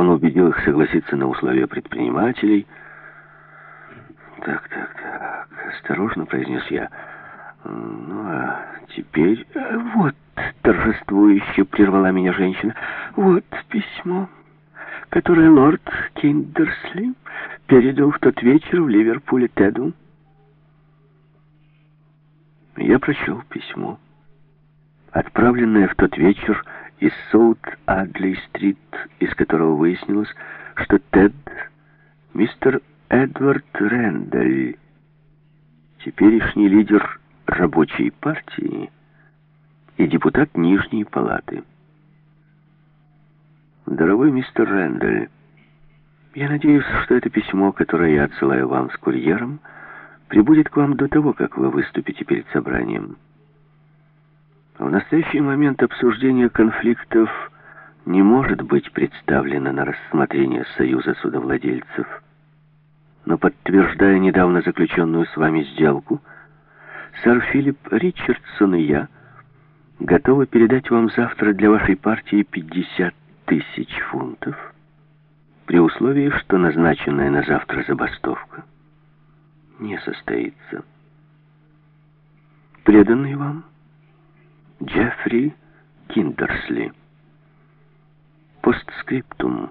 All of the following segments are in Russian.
Он убедил их согласиться на условия предпринимателей. «Так, так, так», — осторожно произнес я. «Ну, а теперь...» «Вот», — торжествующе прервала меня женщина, «вот письмо, которое лорд Киндерсли передал в тот вечер в Ливерпуле Теду». Я прочел письмо, отправленное в тот вечер из Соут-Адли-стрит, из которого выяснилось, что Тед, мистер Эдвард Рэндаль, теперешний лидер рабочей партии и депутат Нижней палаты. Дорогой мистер Рэндаль, я надеюсь, что это письмо, которое я отсылаю вам с курьером, прибудет к вам до того, как вы выступите перед собранием. В настоящий момент обсуждение конфликтов не может быть представлено на рассмотрение Союза судовладельцев. Но подтверждая недавно заключенную с вами сделку, сэр Филипп Ричардсон и я готовы передать вам завтра для вашей партии 50 тысяч фунтов, при условии, что назначенная на завтра забастовка не состоится. Преданный вам Джеффри Киндерсли. Постскриптум.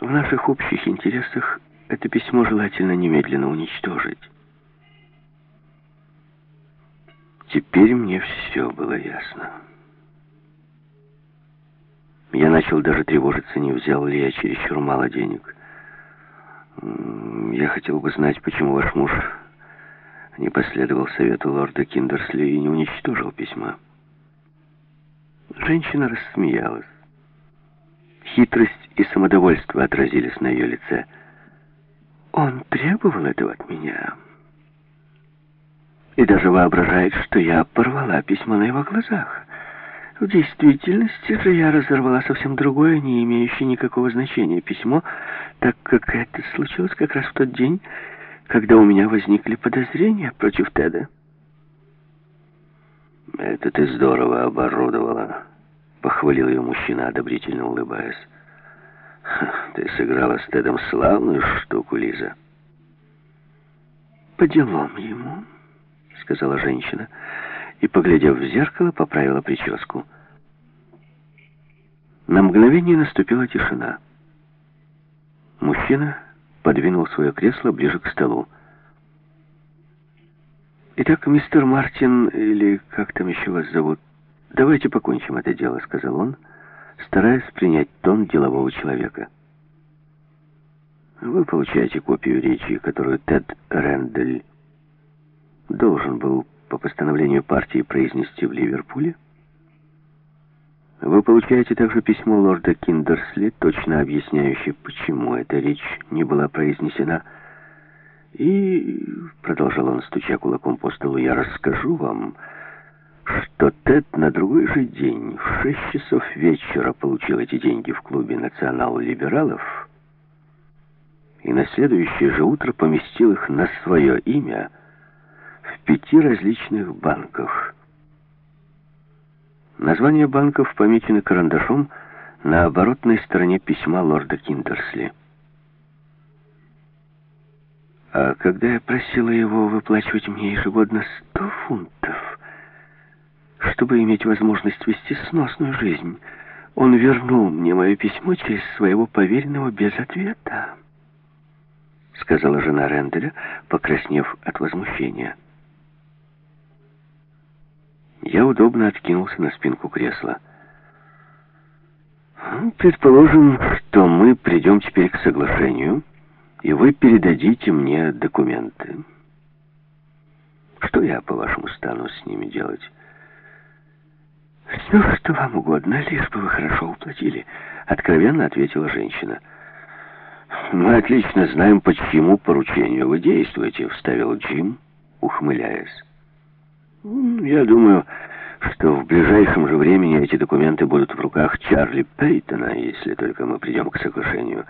В наших общих интересах это письмо желательно немедленно уничтожить. Теперь мне все было ясно. Я начал даже тревожиться, не взял ли я чересчур мало денег. Я хотел бы знать, почему ваш муж не последовал совету лорда Киндерсли и не уничтожил письма. Женщина рассмеялась. Хитрость и самодовольство отразились на ее лице. Он требовал этого от меня. И даже воображает, что я порвала письмо на его глазах. В действительности же я разорвала совсем другое, не имеющее никакого значения письмо, так как это случилось как раз в тот день, когда у меня возникли подозрения против Теда. «Это ты здорово оборудовала», — похвалил ее мужчина, одобрительно улыбаясь. «Ты сыграла с Тедом славную штуку, Лиза». «По делам ему», — сказала женщина, и, поглядев в зеркало, поправила прическу. На мгновение наступила тишина. Мужчина подвинул свое кресло ближе к столу. «Итак, мистер Мартин, или как там еще вас зовут, давайте покончим это дело», — сказал он, стараясь принять тон делового человека. «Вы получаете копию речи, которую Тед Рэндаль должен был по постановлению партии произнести в Ливерпуле. Вы получаете также письмо лорда Киндерсли, точно объясняющее, почему эта речь не была произнесена и, продолжал он, стуча кулаком по столу, я расскажу вам, что Тед на другой же день в шесть часов вечера получил эти деньги в клубе национал-либералов и на следующее же утро поместил их на свое имя в пяти различных банках. Названия банков помечены карандашом на оборотной стороне письма лорда Киндерсли. А когда я просила его выплачивать мне ежегодно сто фунтов, чтобы иметь возможность вести сносную жизнь, он вернул мне мое письмо через своего поверенного без ответа, сказала жена Ренделя, покраснев от возмущения. Я удобно откинулся на спинку кресла. Предположим, что мы придем теперь к соглашению, и вы передадите мне документы. Что я, по-вашему, стану с ними делать? «Все, что вам угодно, лишь бы вы хорошо уплатили», — откровенно ответила женщина. «Мы отлично знаем, по чьему поручению вы действуете», — вставил Джим, ухмыляясь. «Я думаю, что в ближайшем же времени эти документы будут в руках Чарли Пейтона, если только мы придем к соглашению».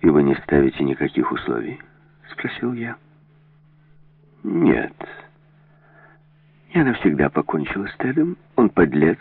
«И вы не ставите никаких условий?» — спросил я. «Нет. Я навсегда покончила с Тедом. Он подлец»